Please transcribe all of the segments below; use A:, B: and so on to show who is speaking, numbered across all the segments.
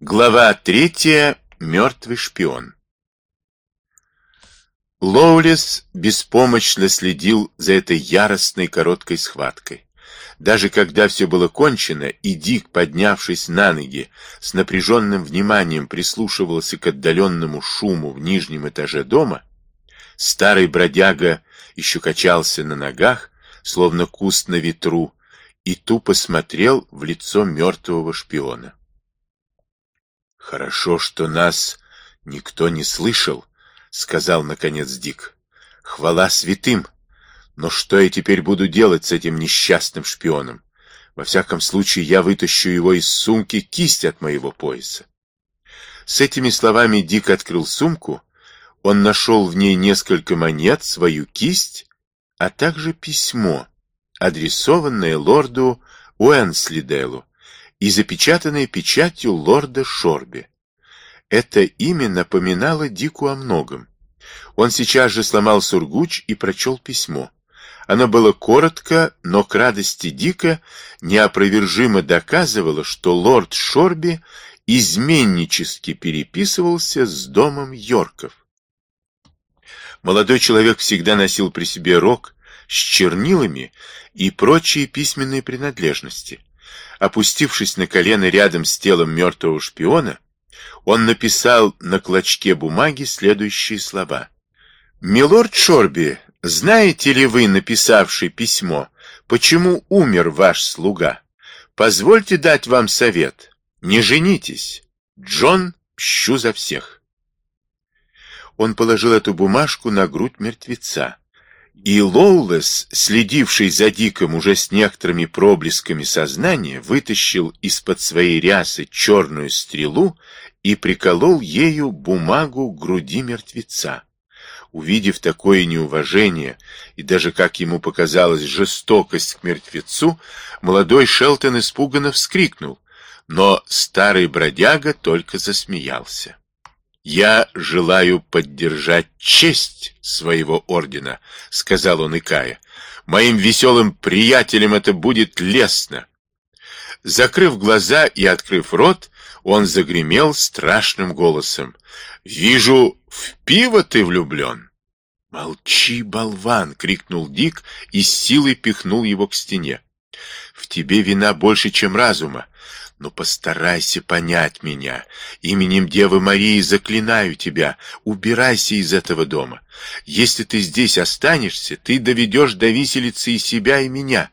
A: Глава третья. Мертвый шпион. Лоулес беспомощно следил за этой яростной короткой схваткой. Даже когда все было кончено, и Дик, поднявшись на ноги, с напряженным вниманием прислушивался к отдаленному шуму в нижнем этаже дома, старый бродяга еще качался на ногах, словно куст на ветру, и тупо смотрел в лицо мертвого шпиона. «Хорошо, что нас никто не слышал», — сказал, наконец, Дик. «Хвала святым! Но что я теперь буду делать с этим несчастным шпионом? Во всяком случае, я вытащу его из сумки кисть от моего пояса». С этими словами Дик открыл сумку. Он нашел в ней несколько монет, свою кисть, а также письмо, адресованное лорду Уэнслиделу, и запечатанное печатью лорда Шорби. Это имя напоминало Дику о многом. Он сейчас же сломал сургуч и прочел письмо. Оно было коротко, но к радости Дика неопровержимо доказывало, что лорд Шорби изменнически переписывался с домом Йорков. Молодой человек всегда носил при себе рог с чернилами и прочие письменные принадлежности. Опустившись на колено рядом с телом мертвого шпиона, он написал на клочке бумаги следующие слова. «Милорд Шорби, знаете ли вы, написавший письмо, почему умер ваш слуга? Позвольте дать вам совет. Не женитесь. Джон, пщу за всех». Он положил эту бумажку на грудь мертвеца. И Лоулес, следивший за Диком уже с некоторыми проблесками сознания, вытащил из-под своей рясы черную стрелу и приколол ею бумагу к груди мертвеца. Увидев такое неуважение и даже, как ему показалось, жестокость к мертвецу, молодой Шелтон испуганно вскрикнул, но старый бродяга только засмеялся. «Я желаю поддержать честь своего ордена», — сказал он Икая. «Моим веселым приятелям это будет лестно». Закрыв глаза и открыв рот, он загремел страшным голосом. «Вижу, в пиво ты влюблен!» «Молчи, болван!» — крикнул Дик и с силой пихнул его к стене. «В тебе вина больше, чем разума. Но постарайся понять меня. Именем Девы Марии заклинаю тебя, убирайся из этого дома. Если ты здесь останешься, ты доведешь до виселицы и себя, и меня.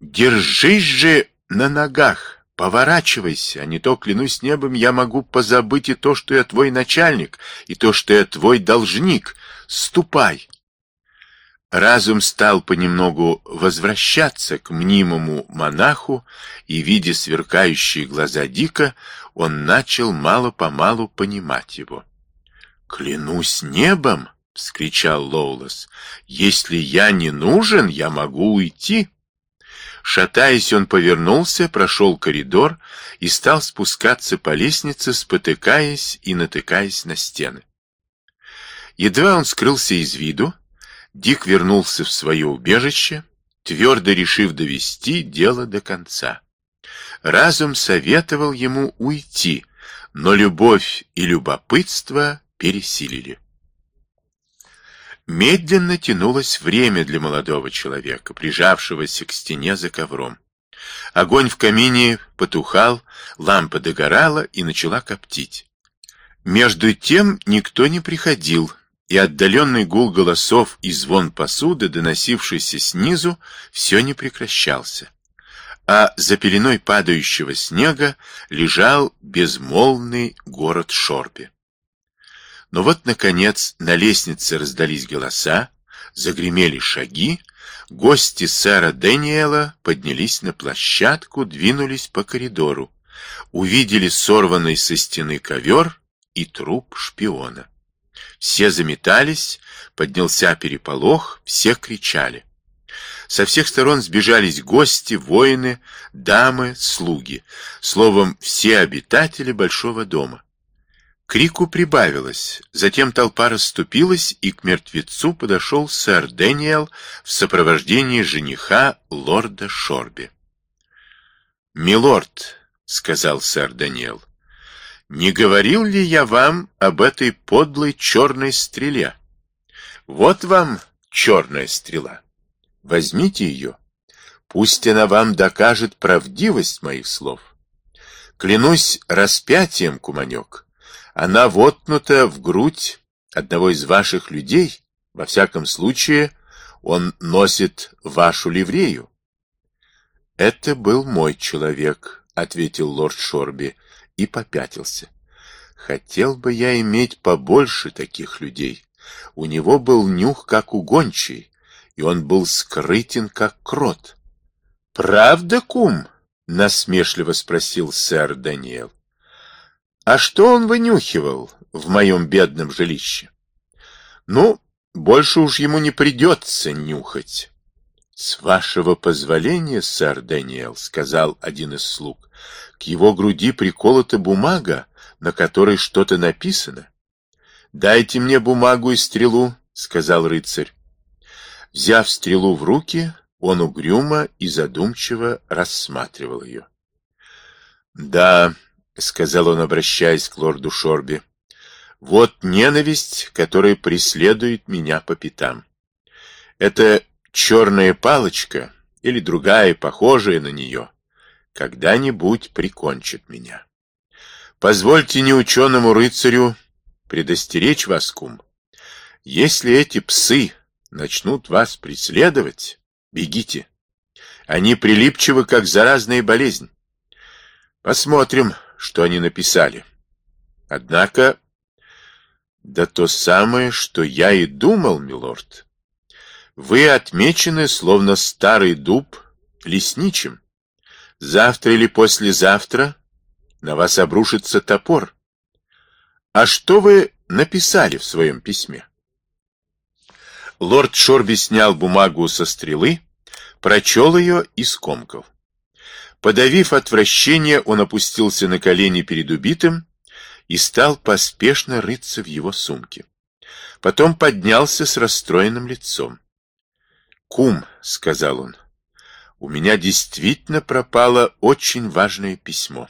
A: Держись же на ногах, поворачивайся, а не то, клянусь небом, я могу позабыть и то, что я твой начальник, и то, что я твой должник. Ступай. Разум стал понемногу возвращаться к мнимому монаху, и, видя сверкающие глаза Дика, он начал мало-помалу понимать его. «Клянусь небом!» — вскричал Лоулас. «Если я не нужен, я могу уйти». Шатаясь, он повернулся, прошел коридор и стал спускаться по лестнице, спотыкаясь и натыкаясь на стены. Едва он скрылся из виду, Дик вернулся в свое убежище, твердо решив довести дело до конца. Разум советовал ему уйти, но любовь и любопытство пересилили. Медленно тянулось время для молодого человека, прижавшегося к стене за ковром. Огонь в камине потухал, лампа догорала и начала коптить. Между тем никто не приходил, и отдаленный гул голосов и звон посуды, доносившийся снизу, все не прекращался. А за пеленой падающего снега лежал безмолвный город Шорби. Но вот, наконец, на лестнице раздались голоса, загремели шаги, гости сэра Дэниела поднялись на площадку, двинулись по коридору, увидели сорванный со стены ковер и труп шпиона. Все заметались, поднялся переполох, все кричали. Со всех сторон сбежались гости, воины, дамы, слуги, словом, все обитатели большого дома. Крику прибавилось, затем толпа расступилась, и к мертвецу подошел сэр Дэниел в сопровождении жениха лорда Шорби. «Милорд», — сказал сэр Дэниел, Не говорил ли я вам об этой подлой черной стреле? Вот вам черная стрела. Возьмите ее. Пусть она вам докажет правдивость моих слов. Клянусь распятием, куманек, она воткнута в грудь одного из ваших людей. Во всяком случае, он носит вашу ливрею. Это был мой человек, ответил лорд Шорби и попятился. Хотел бы я иметь побольше таких людей. У него был нюх, как у гончей, и он был скрытен, как крот. — Правда, кум? — насмешливо спросил сэр Даниэл. — А что он вынюхивал в моем бедном жилище? — Ну, больше уж ему не придется нюхать. — С вашего позволения, сэр Даниэл, — сказал один из слуг, — к его груди приколота бумага, на которой что-то написано. — Дайте мне бумагу и стрелу, — сказал рыцарь. Взяв стрелу в руки, он угрюмо и задумчиво рассматривал ее. — Да, — сказал он, обращаясь к лорду Шорби, — вот ненависть, которая преследует меня по пятам. Это черная палочка или другая, похожая на нее, когда-нибудь прикончит меня. Позвольте неученому рыцарю предостеречь вас, кум. Если эти псы начнут вас преследовать, бегите. Они прилипчивы, как заразная болезнь. Посмотрим, что они написали. Однако, да то самое, что я и думал, милорд. Вы отмечены, словно старый дуб, лесничим. Завтра или послезавтра на вас обрушится топор. А что вы написали в своем письме? Лорд Шорби снял бумагу со стрелы, прочел ее и скомкал. Подавив отвращение, он опустился на колени перед убитым и стал поспешно рыться в его сумке. Потом поднялся с расстроенным лицом. «Кум», — сказал он, — «у меня действительно пропало очень важное письмо.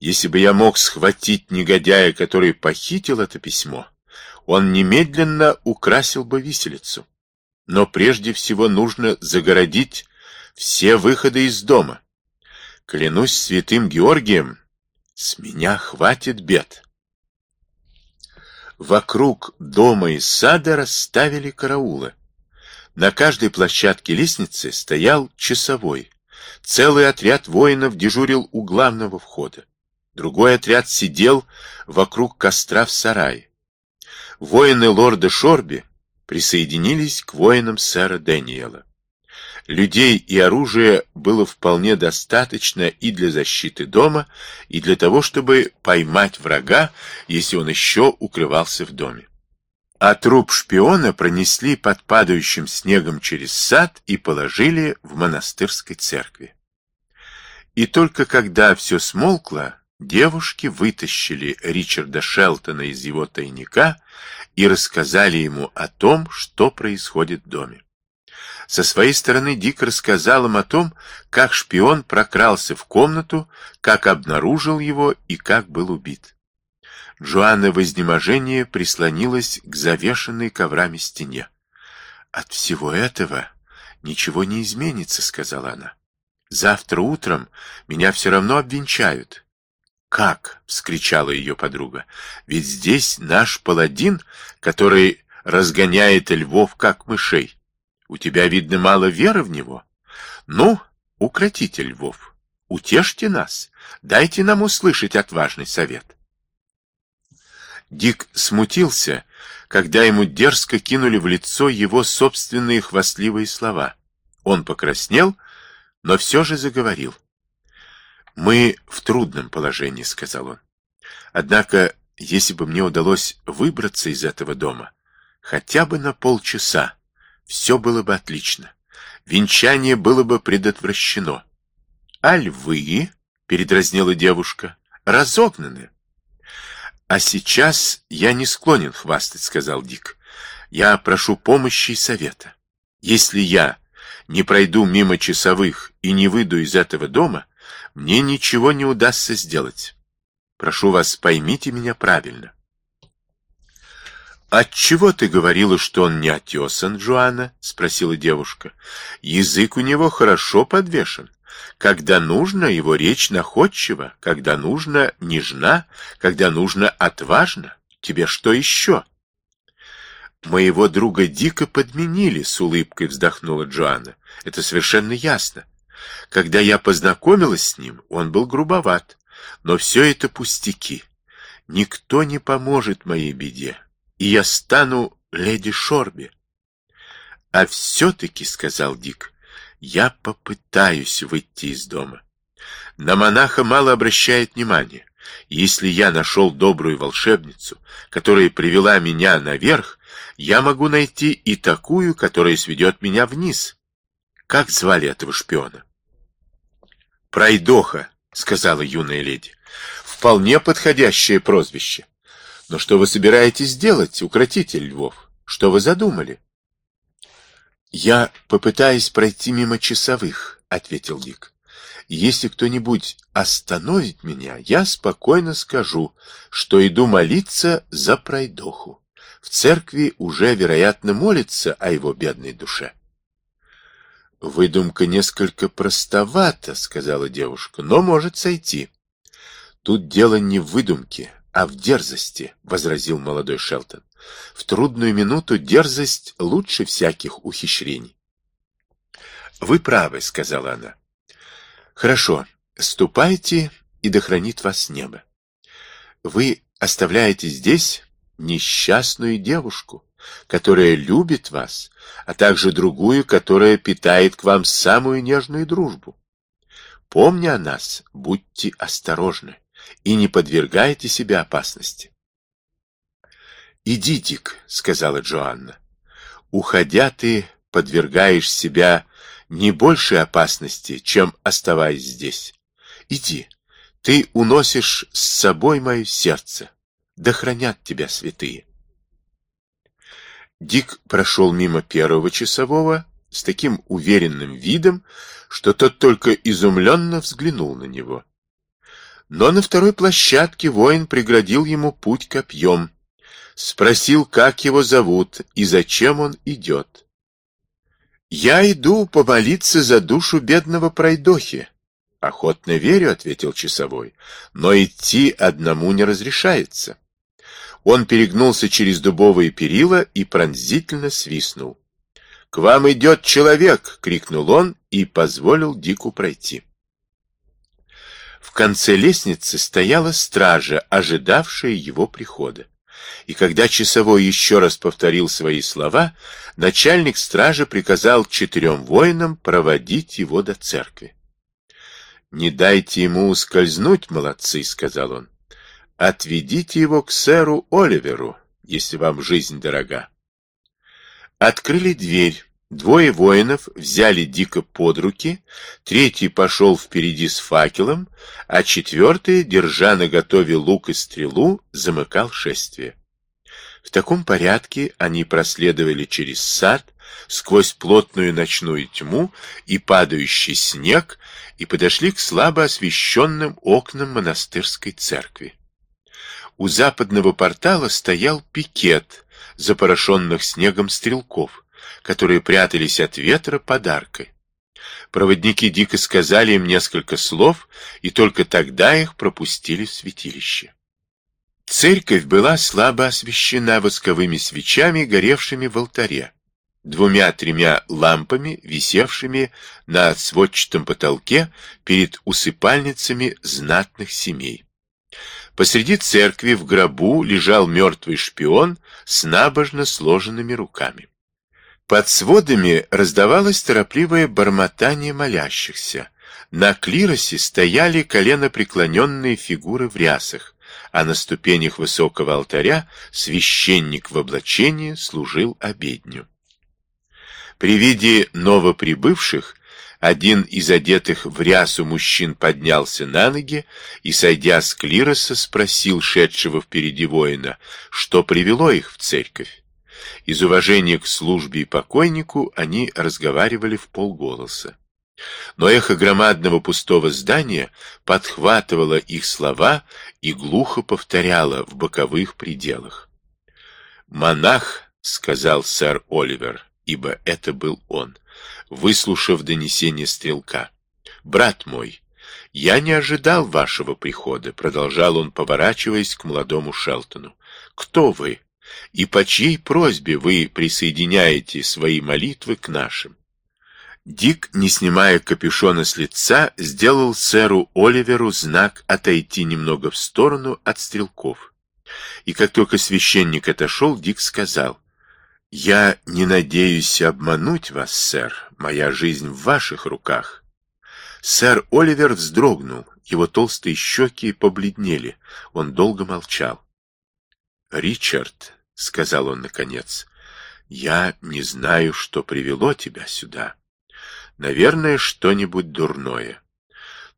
A: Если бы я мог схватить негодяя, который похитил это письмо, он немедленно украсил бы виселицу. Но прежде всего нужно загородить все выходы из дома. Клянусь святым Георгием, с меня хватит бед. Вокруг дома и сада расставили караулы. На каждой площадке лестницы стоял часовой. Целый отряд воинов дежурил у главного входа. Другой отряд сидел вокруг костра в сарае. Воины лорда Шорби присоединились к воинам сэра Дэниела. Людей и оружия было вполне достаточно и для защиты дома, и для того, чтобы поймать врага, если он еще укрывался в доме. А труп шпиона пронесли под падающим снегом через сад и положили в монастырской церкви. И только когда все смолкло, Девушки вытащили Ричарда Шелтона из его тайника и рассказали ему о том, что происходит в доме. Со своей стороны Дик рассказал им о том, как шпион прокрался в комнату, как обнаружил его и как был убит. Джоанна в изнеможении прислонилась к завешенной коврами стене. «От всего этого ничего не изменится», — сказала она. «Завтра утром меня все равно обвенчают, «Как?» — вскричала ее подруга. «Ведь здесь наш паладин, который разгоняет львов, как мышей. У тебя, видно, мало веры в него. Ну, укротите львов, утешьте нас, дайте нам услышать отважный совет». Дик смутился, когда ему дерзко кинули в лицо его собственные хвастливые слова. Он покраснел, но все же заговорил. «Мы в трудном положении», — сказал он. «Однако, если бы мне удалось выбраться из этого дома, хотя бы на полчаса, все было бы отлично. Венчание было бы предотвращено». «А львы?» — передразнила девушка. «Разогнаны». «А сейчас я не склонен хвастать», — сказал Дик. «Я прошу помощи и совета. Если я не пройду мимо часовых и не выйду из этого дома, мне ничего не удастся сделать. Прошу вас, поймите меня правильно. «Отчего ты говорила, что он не отесан, Джоанна?» — спросила девушка. «Язык у него хорошо подвешен. Когда нужно, его речь находчива, когда нужно, нежна, когда нужно, отважна. Тебе что еще?» «Моего друга дико подменили», — с улыбкой вздохнула Джоанна. «Это совершенно ясно. Когда я познакомилась с ним, он был грубоват. Но все это пустяки. Никто не поможет моей беде и я стану леди Шорби. — А все-таки, — сказал Дик, — я попытаюсь выйти из дома. На монаха мало обращает внимания. Если я нашел добрую волшебницу, которая привела меня наверх, я могу найти и такую, которая сведет меня вниз. Как звали этого шпиона? Пройдоха, сказала юная леди. Вполне подходящее прозвище. Но что вы собираетесь делать, укротитель львов? Что вы задумали? Я попытаюсь пройти мимо часовых, ответил Дик. Если кто-нибудь остановит меня, я спокойно скажу, что иду молиться за пройдоху. В церкви уже, вероятно, молится о его бедной душе. Выдумка несколько простовата, сказала девушка, но может сойти. Тут дело не в выдумке, а в дерзости, — возразил молодой Шелтон. — В трудную минуту дерзость лучше всяких ухищрений. — Вы правы, — сказала она. — Хорошо, ступайте, и дохранит вас небо. Вы оставляете здесь несчастную девушку, которая любит вас, а также другую, которая питает к вам самую нежную дружбу. Помня о нас, будьте осторожны и не подвергайте себя опасности. «Иди, Дик», — сказала Джоанна. «Уходя, ты подвергаешь себя не большей опасности, чем оставаясь здесь. Иди, ты уносишь с собой мое сердце. Да хранят тебя святые». Дик прошел мимо первого часового с таким уверенным видом, что тот только изумленно взглянул на него. Но на второй площадке воин преградил ему путь копьем. Спросил, как его зовут и зачем он идет. «Я иду помолиться за душу бедного пройдохи». «Охотно верю», — ответил часовой, — «но идти одному не разрешается». Он перегнулся через дубовые перила и пронзительно свистнул. «К вам идет человек!» — крикнул он и позволил Дику пройти. В конце лестницы стояла стража, ожидавшая его прихода. И когда часовой еще раз повторил свои слова, начальник стражи приказал четырем воинам проводить его до церкви. «Не дайте ему ускользнуть, молодцы», — сказал он. «Отведите его к сэру Оливеру, если вам жизнь дорога». Открыли дверь. Двое воинов взяли Дика под руки, третий пошел впереди с факелом, а четвертый, держа наготове лук и стрелу, замыкал шествие. В таком порядке они проследовали через сад, сквозь плотную ночную тьму и падающий снег, и подошли к слабо освещенным окнам монастырской церкви. У западного портала стоял пикет запорошенных снегом стрелков которые прятались от ветра подаркой. Проводники дико сказали им несколько слов, и только тогда их пропустили в святилище. Церковь была слабо освещена восковыми свечами, горевшими в алтаре, двумя-тремя лампами, висевшими на сводчатом потолке перед усыпальницами знатных семей. Посреди церкви в гробу лежал мертвый шпион с набожно сложенными руками. Под сводами раздавалось торопливое бормотание молящихся. На клиросе стояли коленопреклоненные фигуры в рясах, а на ступенях высокого алтаря священник в облачении служил обедню. При виде новоприбывших один из одетых в рясу мужчин поднялся на ноги и, сойдя с клироса, спросил шедшего впереди воина, что привело их в церковь. Из уважения к службе и покойнику они разговаривали в полголоса. Но эхо громадного пустого здания подхватывало их слова и глухо повторяло в боковых пределах. «Монах», — сказал сэр Оливер, ибо это был он, выслушав донесение стрелка. «Брат мой, я не ожидал вашего прихода», — продолжал он, поворачиваясь к молодому Шелтону. «Кто вы? И по чьей просьбе вы присоединяете свои молитвы к нашим?» Дик, не снимая капюшона с лица, сделал сэру Оливеру знак отойти немного в сторону от стрелков. И как только священник отошел, Дик сказал, «Я не надеюсь обмануть вас, сэр. Моя жизнь в ваших руках». Сэр Оливер вздрогнул, его толстые щеки побледнели. Он долго молчал. «Ричард», — сказал он наконец, — «я не знаю, что привело тебя сюда». Наверное, что-нибудь дурное.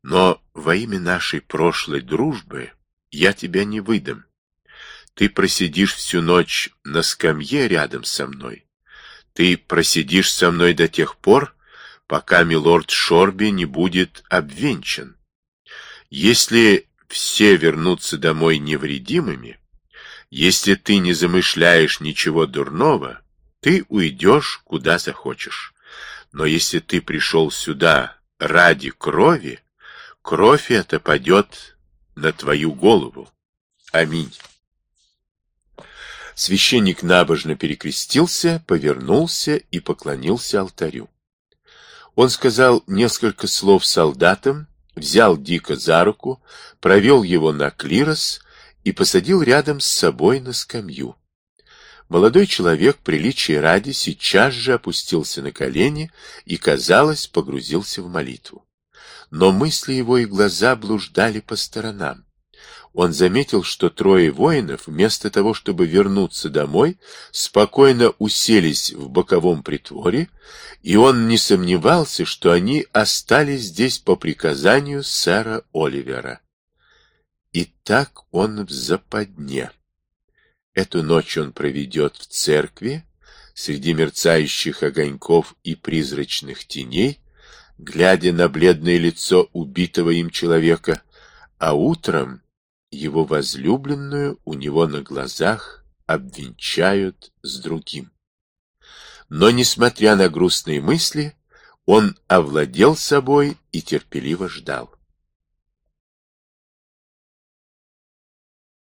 A: Но во имя нашей прошлой дружбы я тебя не выдам. Ты просидишь всю ночь на скамье рядом со мной. Ты просидишь со мной до тех пор, пока милорд Шорби не будет обвенчан. Если все вернутся домой невредимыми, если ты не замышляешь ничего дурного, ты уйдешь куда захочешь. Но если ты пришел сюда ради крови, кровь эта падет на твою голову. Аминь. Священник набожно перекрестился, повернулся и поклонился алтарю. Он сказал несколько слов солдатам, взял Дика за руку, провел его на клирос и посадил рядом с собой на скамью. Молодой человек, приличия ради, сейчас же опустился на колени и, казалось, погрузился в молитву. Но мысли его и глаза блуждали по сторонам. Он заметил, что трое воинов, вместо того, чтобы вернуться домой, спокойно уселись в боковом притворе, и он не сомневался, что они остались здесь по приказанию сэра Оливера. И так он в западне. Эту ночь он проведет в церкви, среди мерцающих огоньков и призрачных теней, глядя на бледное лицо убитого им человека, а утром его возлюбленную у него на глазах обвенчают с другим. Но, несмотря на грустные мысли, он овладел собой и терпеливо ждал.